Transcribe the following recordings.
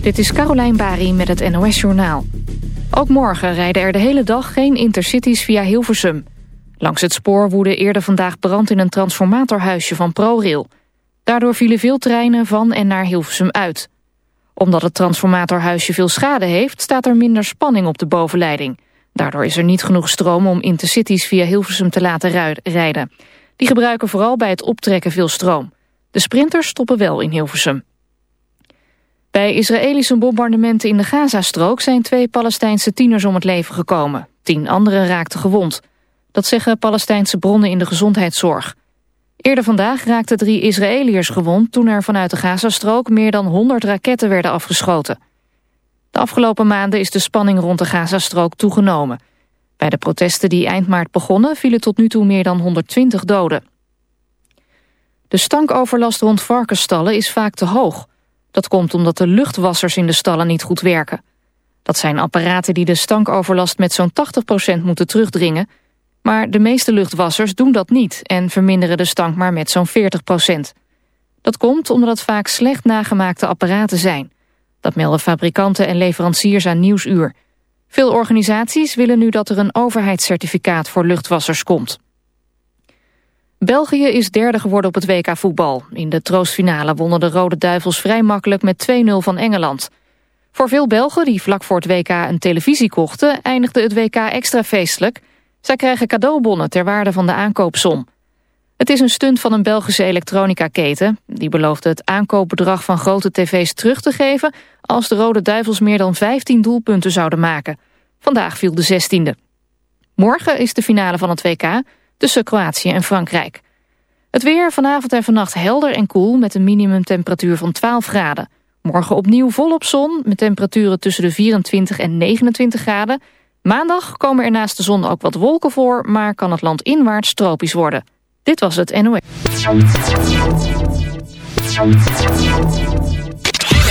Dit is Carolijn Bari met het NOS Journaal. Ook morgen rijden er de hele dag geen intercities via Hilversum. Langs het spoor woedde eerder vandaag brand in een transformatorhuisje van ProRail. Daardoor vielen veel treinen van en naar Hilversum uit. Omdat het transformatorhuisje veel schade heeft... staat er minder spanning op de bovenleiding. Daardoor is er niet genoeg stroom om intercities via Hilversum te laten rijden. Die gebruiken vooral bij het optrekken veel stroom. De sprinters stoppen wel in Hilversum. Bij Israëlische bombardementen in de Gazastrook zijn twee Palestijnse tieners om het leven gekomen. Tien anderen raakten gewond. Dat zeggen Palestijnse bronnen in de gezondheidszorg. Eerder vandaag raakten drie Israëliërs gewond toen er vanuit de Gazastrook meer dan 100 raketten werden afgeschoten. De afgelopen maanden is de spanning rond de Gazastrook toegenomen. Bij de protesten die eind maart begonnen vielen tot nu toe meer dan 120 doden. De stankoverlast rond varkensstallen is vaak te hoog. Dat komt omdat de luchtwassers in de stallen niet goed werken. Dat zijn apparaten die de stankoverlast met zo'n 80% moeten terugdringen. Maar de meeste luchtwassers doen dat niet en verminderen de stank maar met zo'n 40%. Dat komt omdat het vaak slecht nagemaakte apparaten zijn. Dat melden fabrikanten en leveranciers aan Nieuwsuur. Veel organisaties willen nu dat er een overheidscertificaat voor luchtwassers komt. België is derde geworden op het WK voetbal. In de troostfinale wonnen de Rode Duivels vrij makkelijk met 2-0 van Engeland. Voor veel Belgen die vlak voor het WK een televisie kochten... eindigde het WK extra feestelijk. Zij krijgen cadeaubonnen ter waarde van de aankoopsom. Het is een stunt van een Belgische elektronica-keten. Die beloofde het aankoopbedrag van grote tv's terug te geven... als de Rode Duivels meer dan 15 doelpunten zouden maken. Vandaag viel de 16e. Morgen is de finale van het WK tussen Kroatië en Frankrijk. Het weer vanavond en vannacht helder en koel met een minimumtemperatuur van 12 graden. Morgen opnieuw volop zon met temperaturen tussen de 24 en 29 graden. Maandag komen er naast de zon ook wat wolken voor, maar kan het land inwaarts tropisch worden. Dit was het NOE.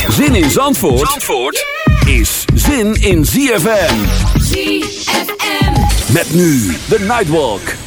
Zin in Zandvoort, Zandvoort is zin in ZFM. ZFM. Met nu de Nightwalk.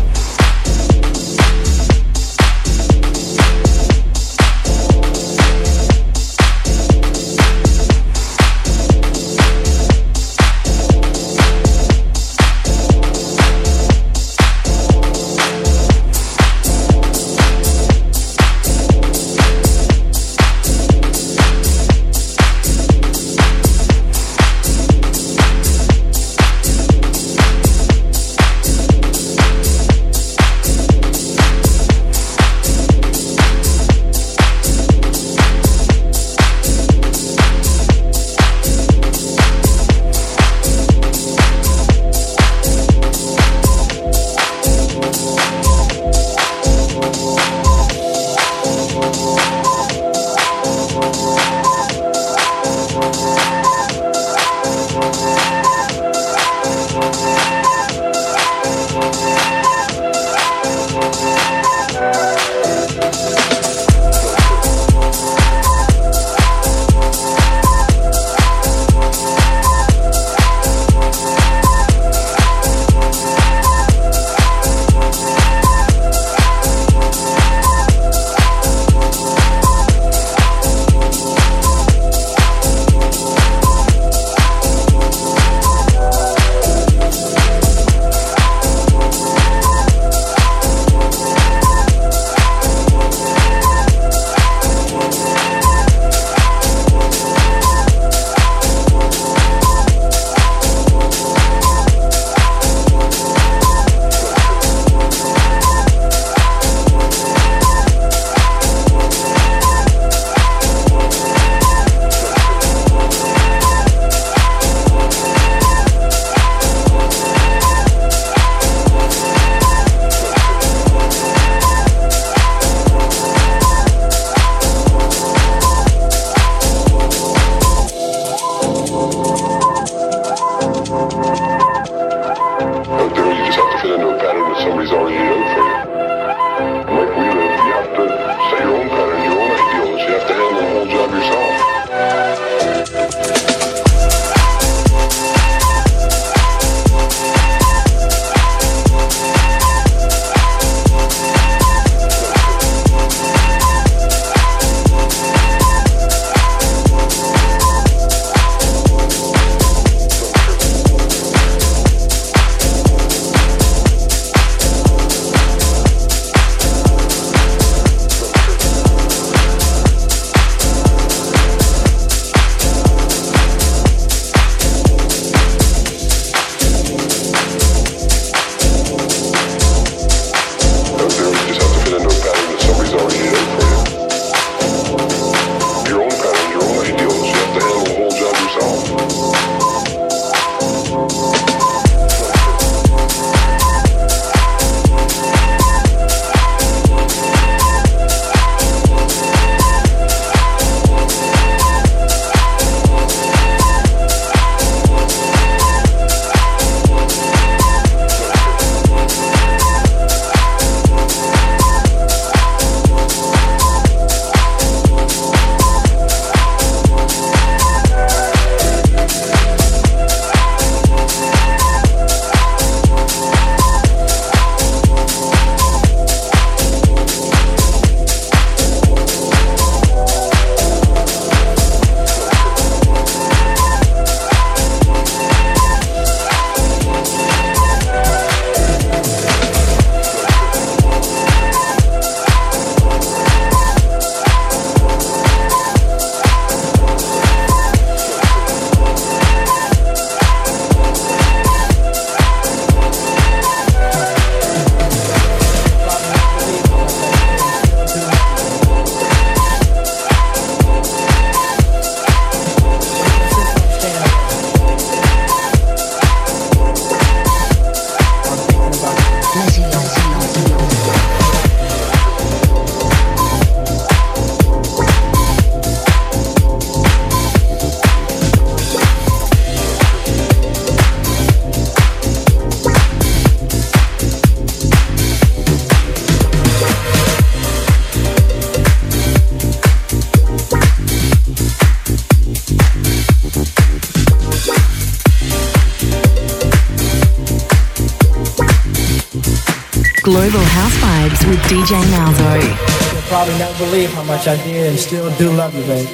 Global House Vibes with DJ Malzo. You'll probably never believe how much I did and still do love you, babe.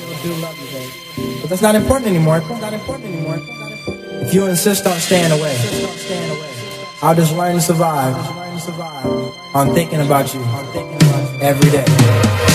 But that's not important anymore. Not important anymore. If you insist on staying away, I'll just learn to survive on thinking about you every day.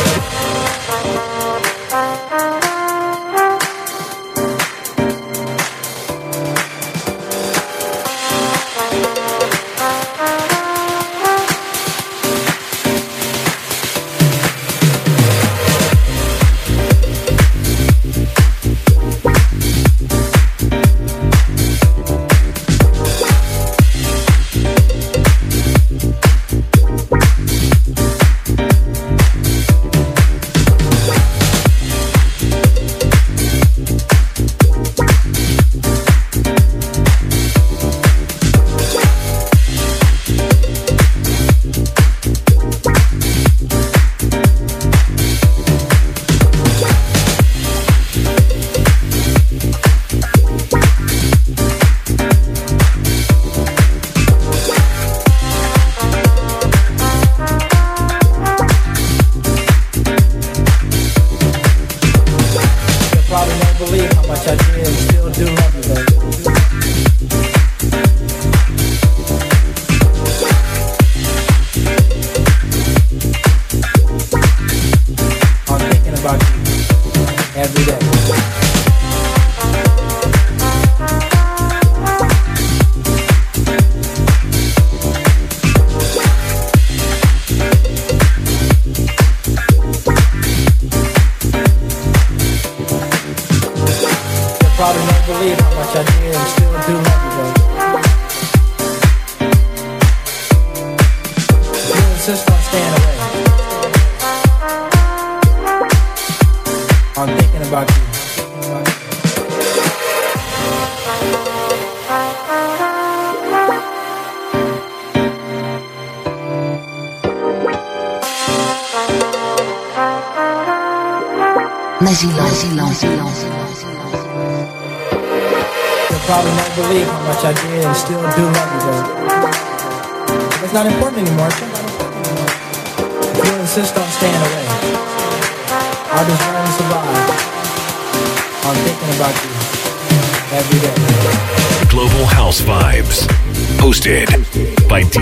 Still do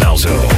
love you,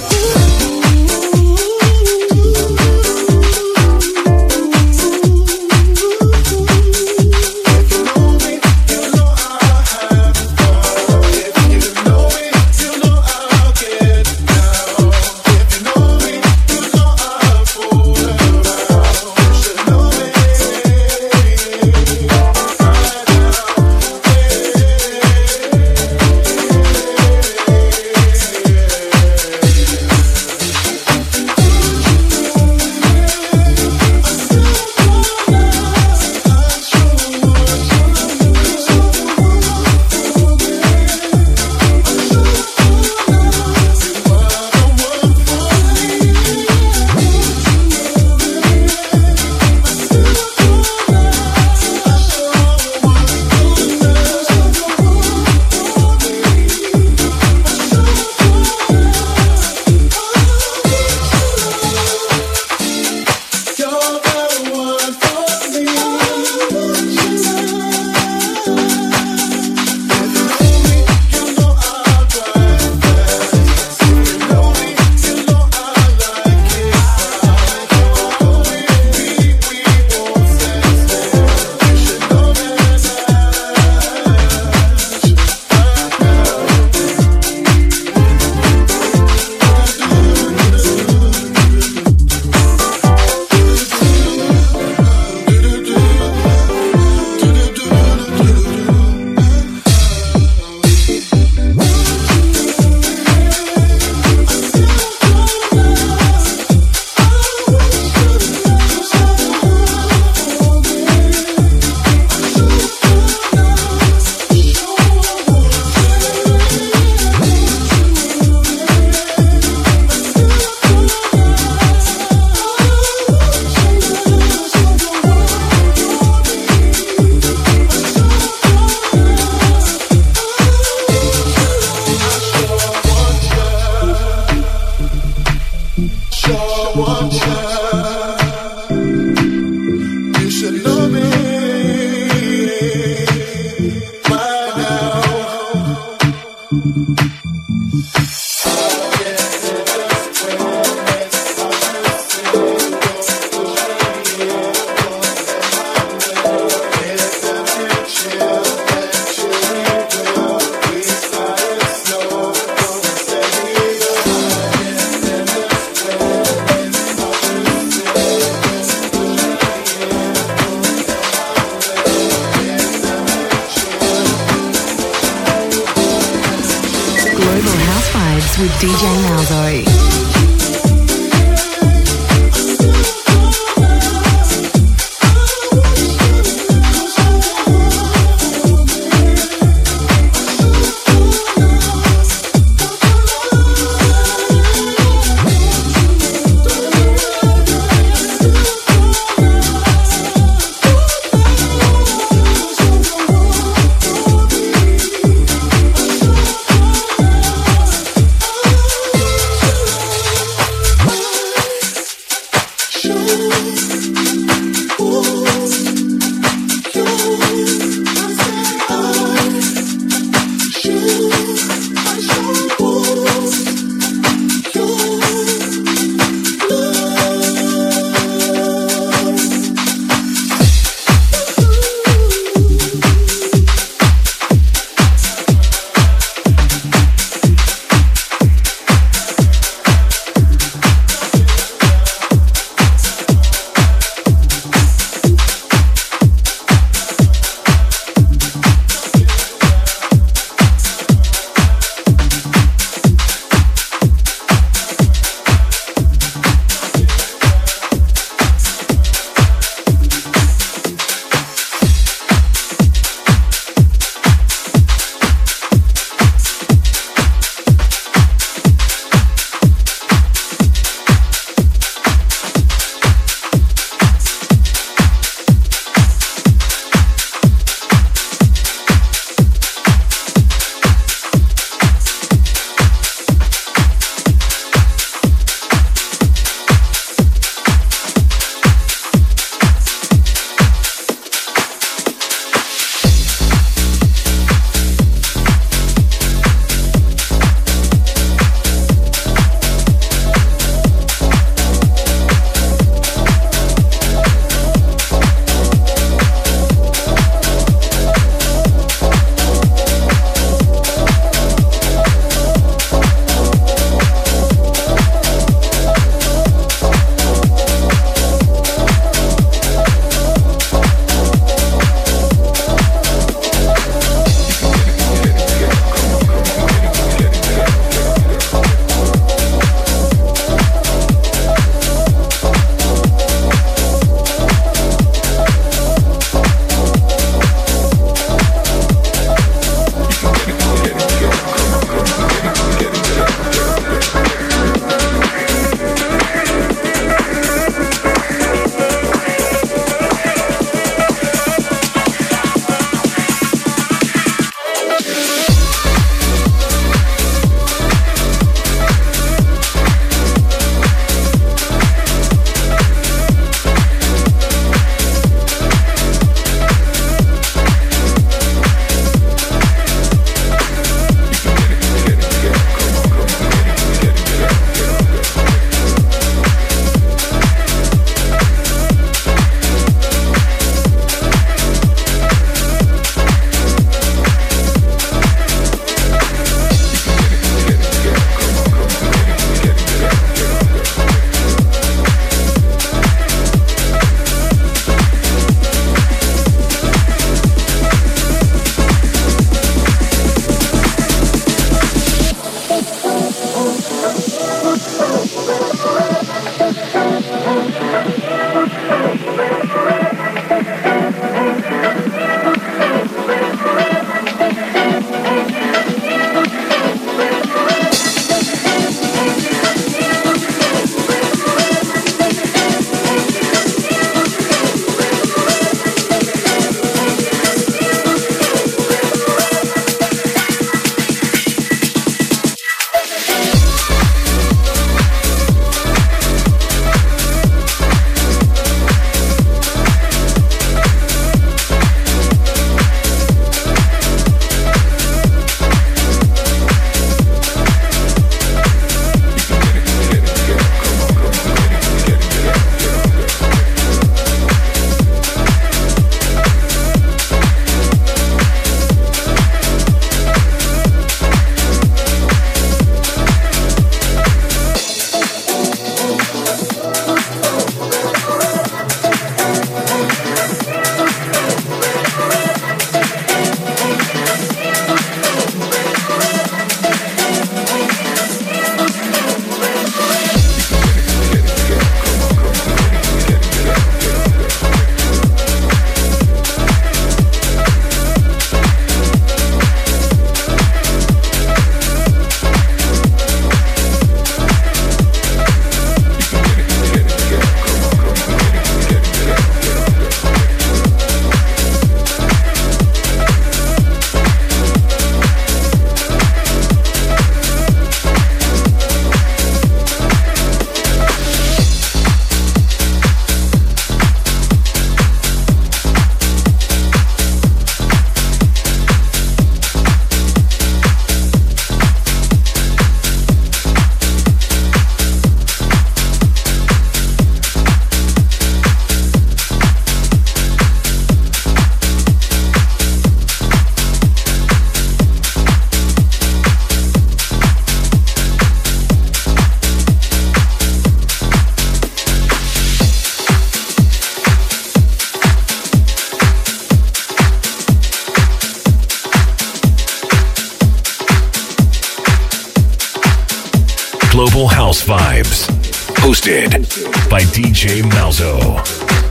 Hosted by DJ Malzo.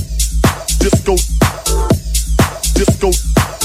disco, disco.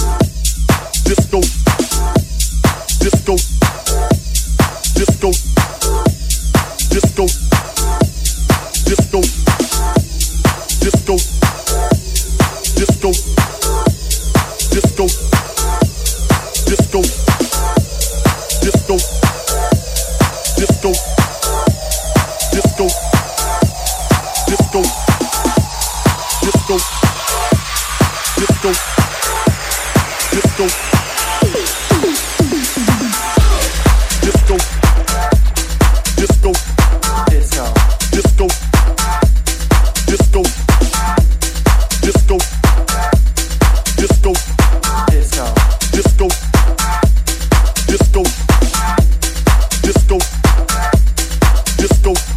disco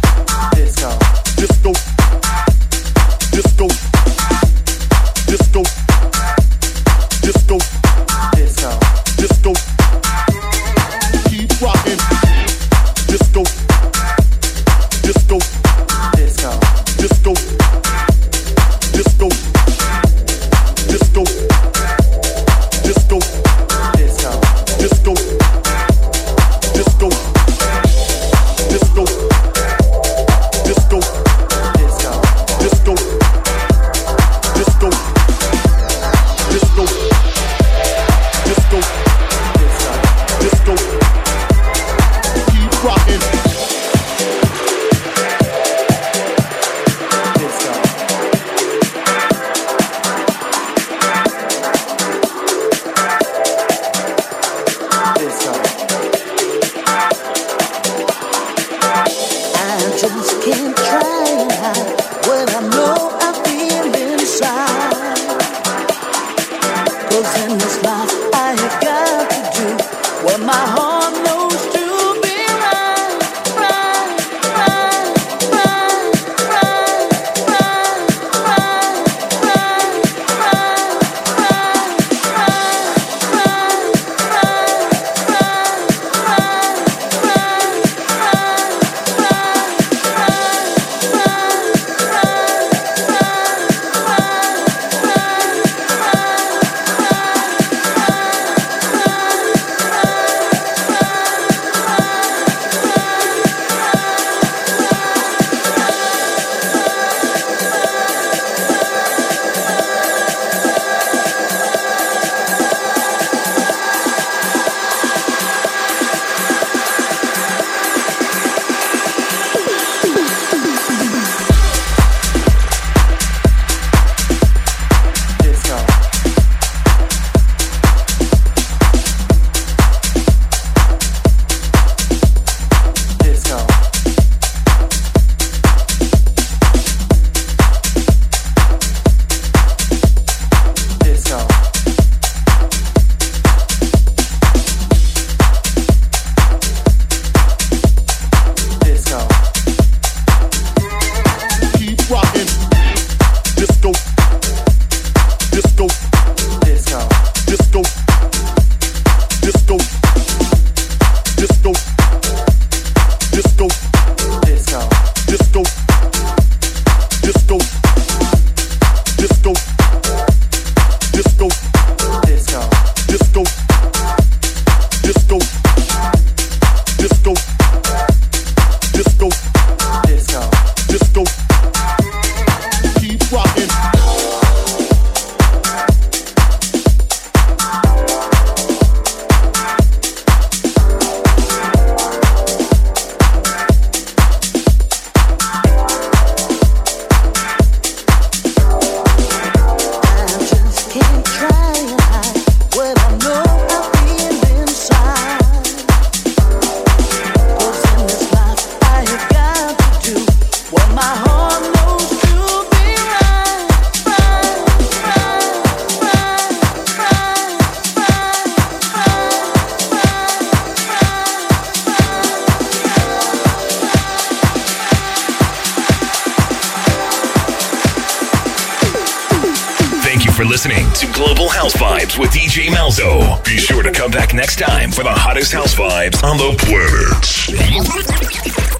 listening to Global House Vibes with DJ Malzo. Be sure to come back next time for the hottest house vibes on the planet.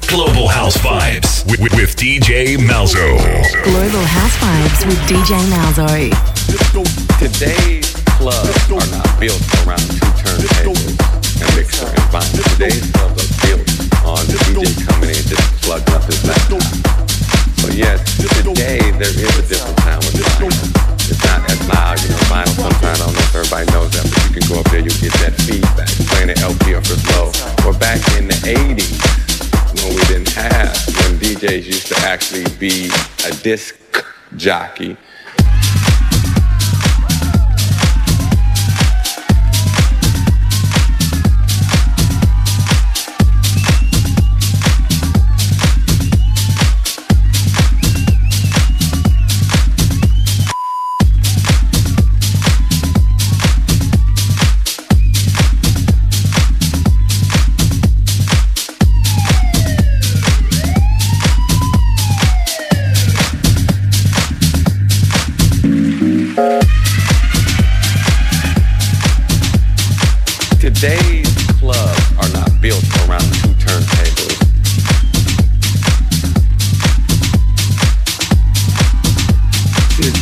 Global House Vibes with, with, with DJ Malzo. Global House Vibes with DJ Malzo. Today's clubs are not built around two turntables and mixer and vinyl. Today's clubs are built on the DJ coming in just plugging up his laptop. So yes, today there is a different sound with vinyl. It's not as loud, you know, vinyl sometimes, I don't know if everybody knows that, but you can go up there, you get that feedback, playing an LP or for slow. Or back in the 80s, when we didn't have, when DJs used to actually be a disc jockey,